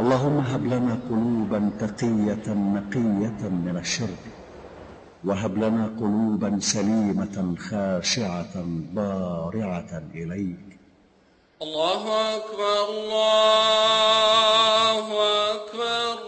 اللهم هب لنا قلوبا تقية نقية من الشرك وهب لنا قلوبا سليمة خاشعة ضارعة إليك. الله أكبر الله أكبر.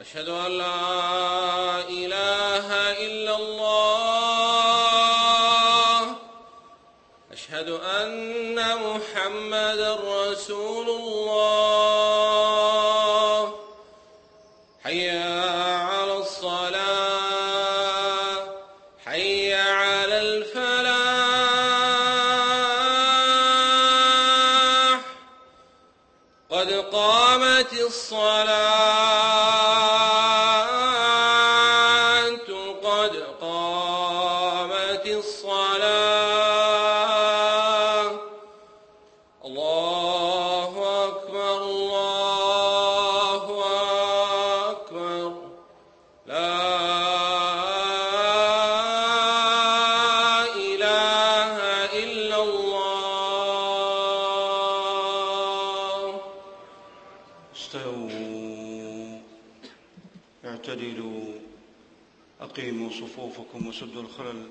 أشهد أن لا إله إلا الله. أشهد أن محمد رسول الله. صفوفكم وسدوا الخلل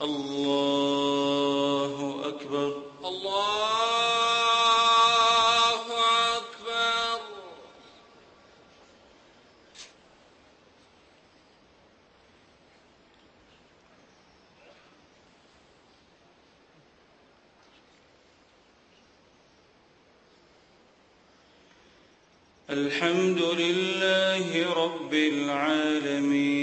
الله أكبر الله أكبر الحمد لله رب العالمين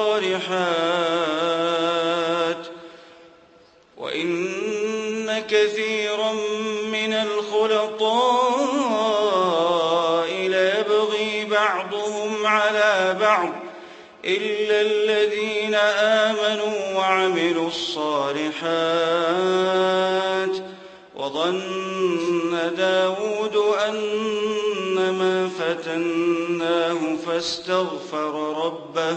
الصالحات. وإن كثيرا من الخلطاء ليبغي بعضهم على بعض إلا الذين آمنوا وعملوا الصالحات. وظن داود أنما فتناه فاستغفر ربه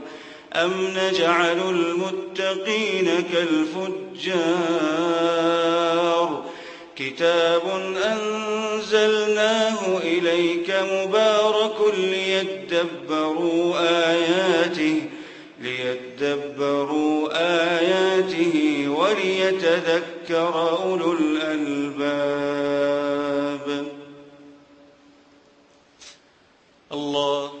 أم نجعل المتقين كالفجار كتاب أنزلناه إليك مبارك ليدبروا آياته ليدبروا آياته وليتذكر أولو الألباب. الله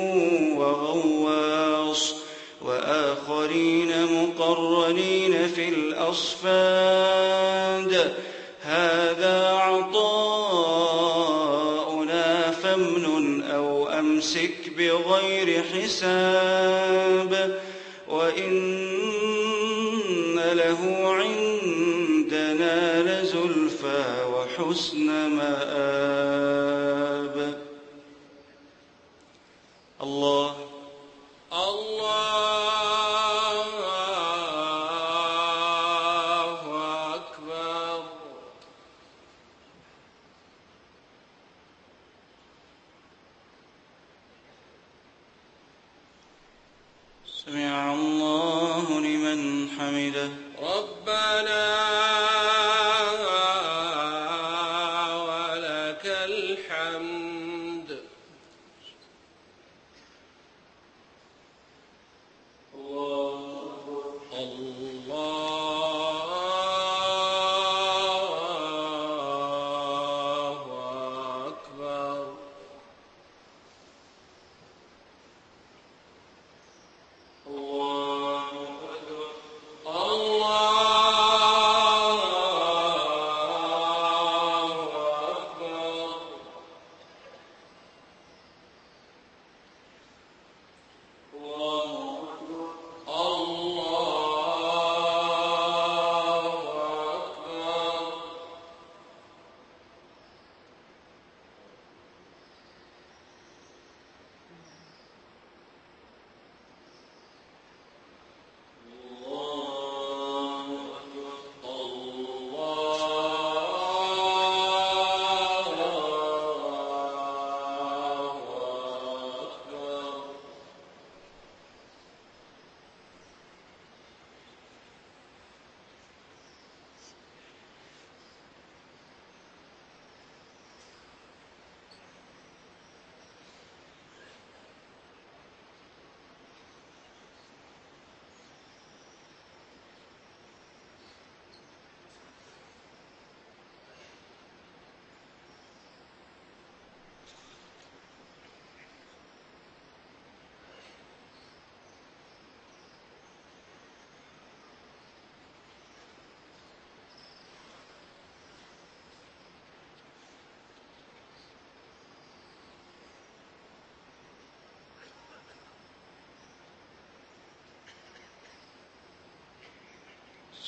في الأصفاد. هذا عطاؤنا فامنن أو أمسك بغير حساب.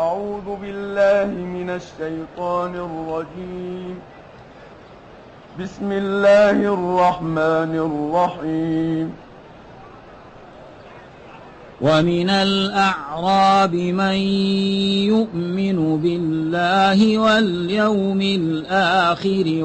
أعوذ بالله من الشيطان الرجيم. بسم الله الرحمن الرحيم. ومن الأعراب من يؤمن بالله واليوم الآخر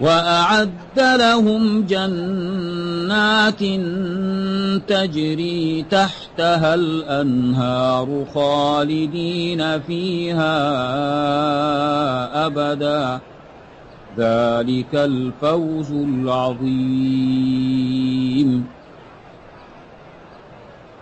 وأعد لهم جنات تجري تحتها الأنهار خالدين فيها أبدا. ذلك الفوز العظيم.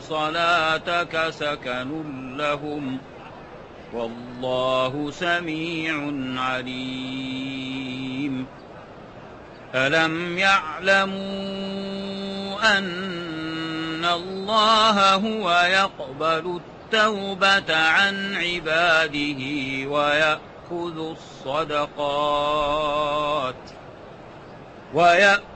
صلاتك سكن لهم ۖ والله سميع عليم ألم يعلموا أن الله هو يقبل التوبة عن عباده ويأخذ الصدقات ويأخذ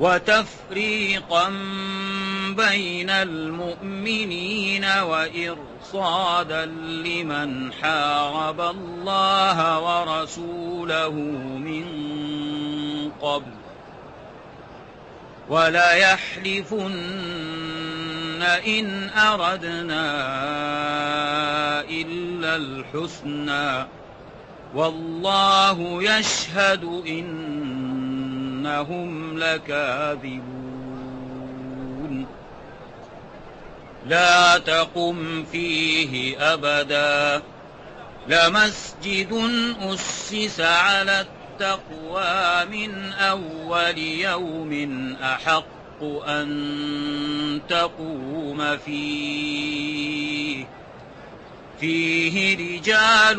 وتفريقا بين المؤمنين وإرصادا لمن حارب الله ورسوله من قبل. وليحلفن إن أردنا إلا الحسنى. والله يشهد إنهم لكاذبون. لا تقم فيه أبدا. لمسجد أسس على التقوى من أول يوم أحق أن تقوم فيه. فيه رجال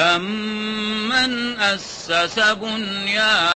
أمن أسس بنيانه